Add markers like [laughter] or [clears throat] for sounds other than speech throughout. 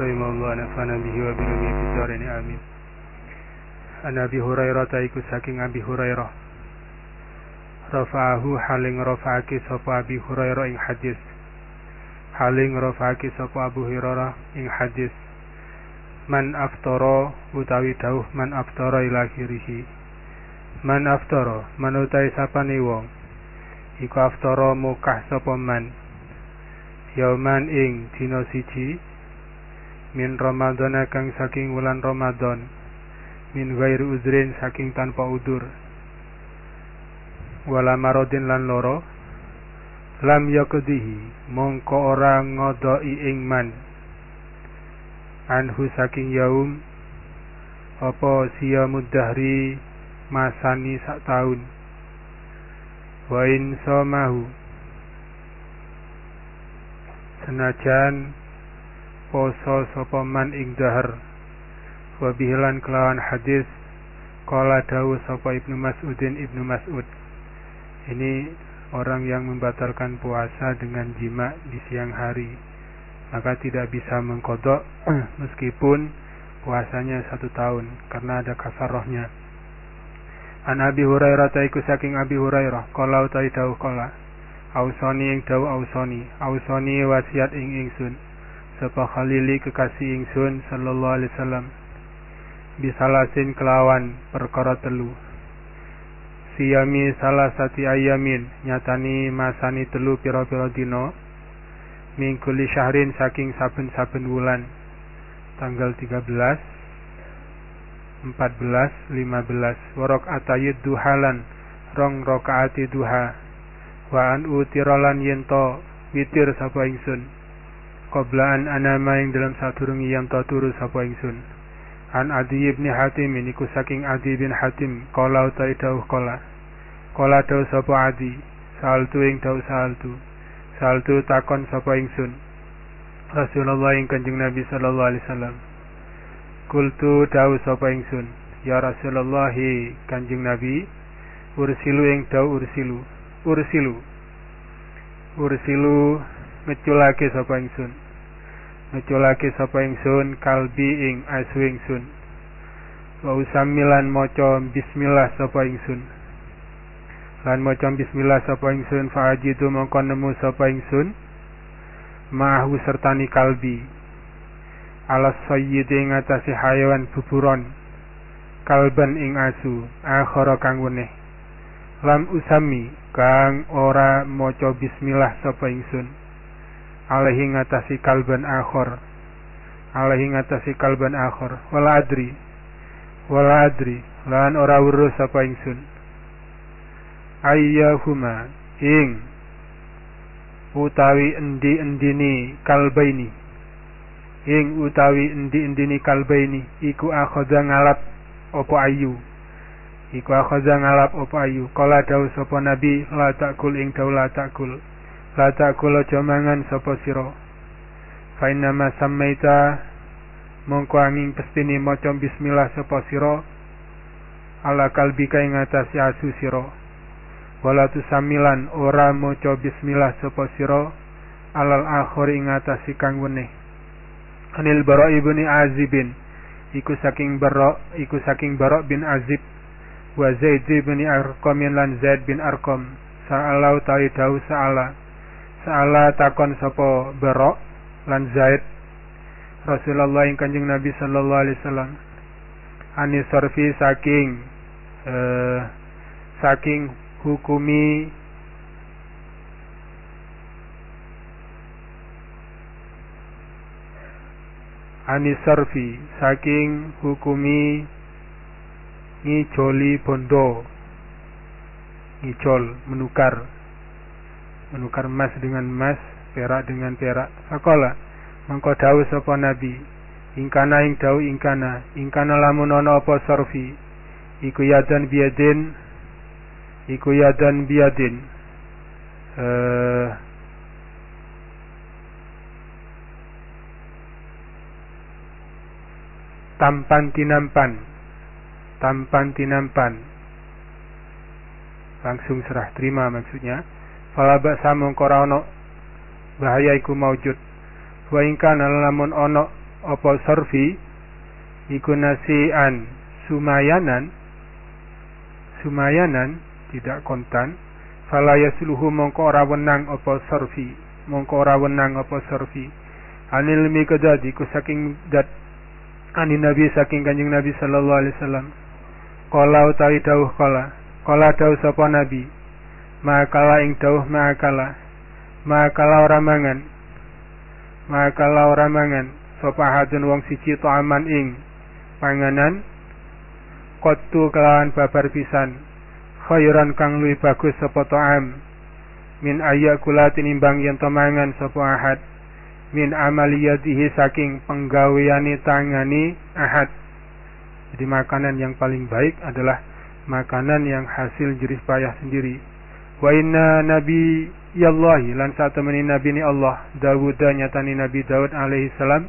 rahimahullah nafana bihi wa bihi fi darain amin An Abi Hurairah taiku saking Abi Hurairah. Rafa'ahu haling rafa'ake sapa Abi ing hadis. Haling rafa'ake sapa Abu Hurairah ing hadis. Man aftara utawi dawuh man aftara ila akhirih man aftara man utawi sapane wong. Iku aftara mukah sapa man? Yauman ing dina siji min Ramadan kang saking wulan Ramadan min ghairi uzrin saking tanpa udur wala marodin lan loro lam yakdihi mongko ora ngodoi ing man anhu saking yaum apa siyamud dahri masani sak taun wa in somahu senajan poso sapa man ing dahar wa bihilan kelawan hadis qala dawu sapa Ibnu Mas'udin Ibnu Mas'ud. Ini orang yang membatalkan puasa dengan jima di siang hari. Maka tidak bisa mengkodok [clears throat] meskipun puasanya satu tahun karena ada kasarohnya. An Abi Hurairah taiku saking Abi Hurairah Kala utai kala Ausoni ing dawuh ausoni Ausoni wasiat ing ingsun Sapa khalili kekasih ingsun Sallallahu alaihi wasallam. Bisalasin kelawan perkara telu. Siyami salah sati ayamin Nyatani masani telu piro-piro dino Mingkuli syahrin saking saben-saben wulan. Tanggal 13 14 15 warok atayid duhalan rong rokaati duha. Wa an utirolan yento witir sapa ingsun qoblaan anama ing dalam sadurungi yen to turu sapa ingsun. An adi ibn hatim iku saking adi bin hatim kala utai dawuh kala kala dawuh sapa adi saltu ing dawuh saltu saltu takon sapa ingsun. Rasulullah ing kanjeng Nabi sallallahu alaihi wasallam. Kultu dawu sapa ingsun, ya Rasulullah Kanjeng Nabi, ursilu ing dawu ursilu, ursilu. Ursilu ngeculake sapa ingsun. Ngeculake sapa ingsun kalbi ing asu ingsun. Wa usamilan maca bismillah sapa ingsun. Lan maca bismillah sapa ingsun fa ajidu mongko nemu sapa ingsun. Mahu sertani kalbi ala sayyidi ngatasi hayawan buburon kalban ing asu akhara kang weneh lam usami kang ora maca bismillah sapa ingsun alaihi ngatasi kalban akhor. Alaihi ngatasi kalban akhor. Wala adri. Wala adri. Lan ora weruh sapa ingsun. Ayyahuma. Ing. Utawi endi-endini kalbaini. Ing utawi endi-endini kalbaini. Iku akhadha ngalap opo ayu. Iku akhadha ngalap opo ayu. Kala dawu sapa nabi la takul ing dawu la takul la takul aja mangan sapa sira? Fa inna ma samaita mongko angin pestini maca bismillah sapa sira? Ala kalbika ing atase asu sira. Wala samilan ora maca bismillah sapa sira alal akhir ing atase kang weneh. Anil Bara ibni Azibin iku saking Bara iku saking Bara bin Azib. Wa Zaid bin Arqam lan Zaid bin Arqam. Sa'ala utawi dawu sa'ala sa'ala takon sapa Bara lan Zaid Rasulullah ing Kanjeng Nabi sallallahu alaihi wasallam. Ani sarfi saking uh, saking hukumi anisarfi saking hukumi ngicoli bondo ngicol menukar menukar emas dengan emas perak dengan perak. Fakola mengko dawu sapa nabi ingkana ing dawu ingkana ingkana lamun ana apa sarfi? Iku yadan biadin iku yadan biadin uh, tampan tinampan tampan tinampan. Langsung serah terima maksudnya fala ba'sa mongko ono. Bahaya iku maujud. Wa ingkana lamun ono apa sarfi? Iku nasian sumayanan. Sumayanan tidak kontan. Fala yasluhu mongko ora wenang apa sarfi? Mongko ora wenang apa sarfi? Anil miqdad iku saking dat ani nabi saking kanjeng nabi sallallahu alaihi wasallam. Qala utawi dawuh qala. Qala dawuh sapa nabi makala ing dawuh makala. Makala ora mangan. Makala ora mangan. Sapa hadun wong siji aman ing panganan? Kotu kelawan babar pisan. Khairan kang luwih bagus sapa ta'am. Min ayya kula tinimbang yen mangan sapa ahad. Min amaliyatihi saking penggaweane tangani ahad. Jadi makanan yang paling baik adalah makanan yang hasil jerih payah sendiri wa inna nabi yallahi lan satemene nabi ni Allah Dawud nyatani nabi Daud alaihi salam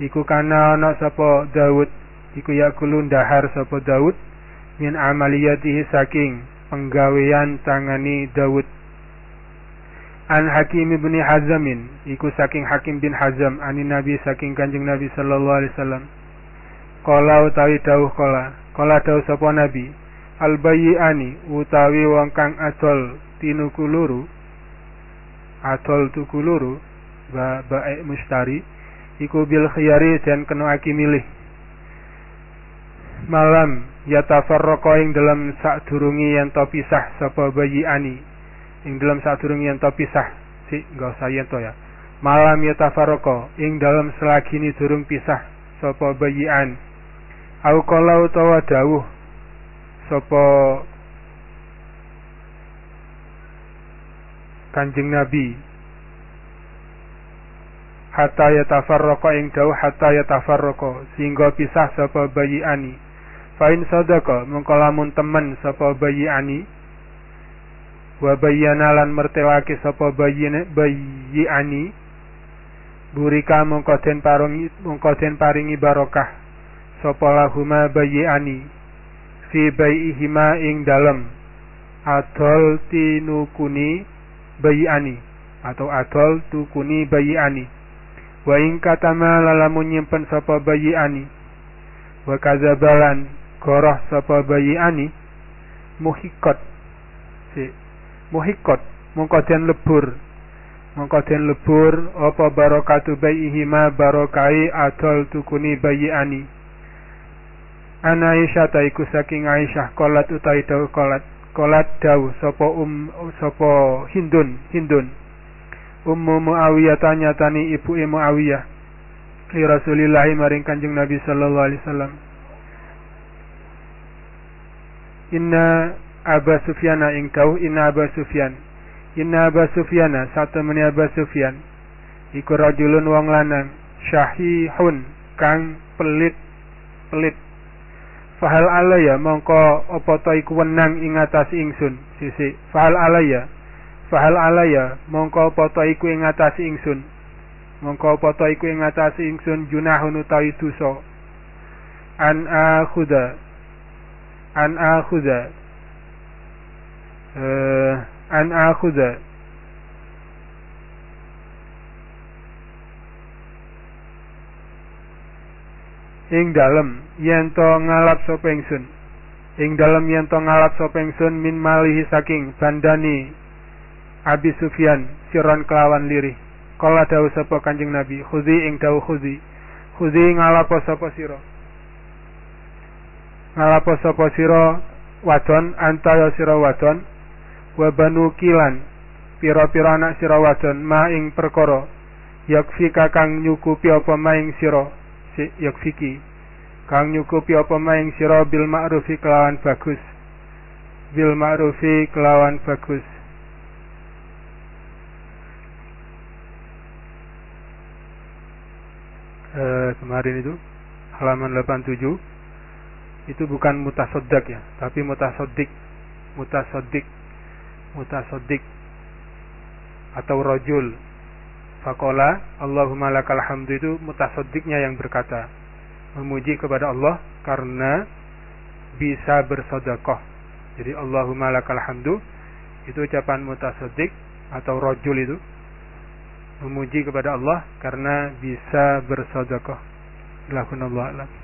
iku kana ana sapa Daud iku yakulun dahar sapa Daud min amaliyatihi saking penggawean tangani Daud an Hakim bin Hazamin iku saking Hakim bin Hazam ani Nabi saking Kanjeng Nabi sallallahu alaihi wasallam. Kala utawi dawuh kala kala dawuh sapa Nabi al ani utawi wong kang adol tinuku loro adol tuku loro ba baik mustari iku bil khiyari dan kena aki milih. Malam yatafarraqa ing dalam sadurungi yen to pisah sapa bayi ani ing dalam sadurungi yen to pisah si enggak usah yen to ya. Malam yatafarraqa ing dalam selagi ini durung pisah sapa bayi an au qala utawa dawuh sapa Kanjeng Nabi. Hatta yatafarraqa ing dawuh hatta yatafarraqa sehingga pisah sapa bayi ani. Fain sadaka mengko lamun temen sapa bayi ani. Wa bayyana lan mertelake sapa bayi bayi ani. Burika mengko den paringi barokah. Sapa lahuma bayi ani fi baihima ing dalem. Adol tinukuni bayi ani atau adol tukuni bayi ani wa ing katama lalamun nyimpen sapa bayi ani wa kazabalan goroh sapa bayi ani muhikot. Si muhikot. Mongko den lebur. Mongko den lebur apa barokatu ma barokai adol tukuni bayi Ana Aisyah taiku saking Aisyah kolat utai dawu kolat kolat dawu sopo um sopo Hindun Hindun. Ummu Muawiyah tanya tani ibu Muawiyah li Rasulillah maring Kanjeng Nabi sallallahu alaihi wasallam. Inna Aba Sufyana ing Inna Aba Sufyan. Inna Aba Sufyana satu meni Aba Sufyan. Iku rajulun wong lanang Syahihun Kang pelit Pelit Fahal alaya mongko opo to iku wenang ing atas ingsun? Sisi Fahal alaya. Fahal alaya mongko opo to iku ing atas ingsun? Mongko opo to iku ing atas ingsun junahun utawi dosa? An akhuda. An akhudha uh, an akhudha ing dalem yen to ngalap sapa ingsun? Ing dalem yen to ngalap sapa ingsun min malihi saking bandani Abi Sufyan siron kelawan lirih. Kala dawuh sapa Kanjeng Nabi khuzi ing dawuh khuzi khuzi ngalap sapa sira? Ngalapo sapa sira? Wadon antaya sira wadon. Wa banu kilan pira-pira anak sira wadon ma ing perkara. Yakfika kang nyukupi apa maing sira? si yakfiki kang nyukupi apa maing sira bil ma'rufi kelawan bagus. Bil ma'rufi kelawan bagus. Eh, kemarin itu halaman 87 itu bukan mutasodak ya, tapi mutasodik, mutasodik, mutasodik atau rojul. Fakola Allahumma lakal hamdu itu mutasodiknya yang berkata memuji kepada Allah karena bisa bersodakoh. Jadi Allahumma lakal hamdu itu ucapan mutasodik atau rojul itu memuji kepada Allah karena bisa bersodakoh. Lakunallahu a'lam.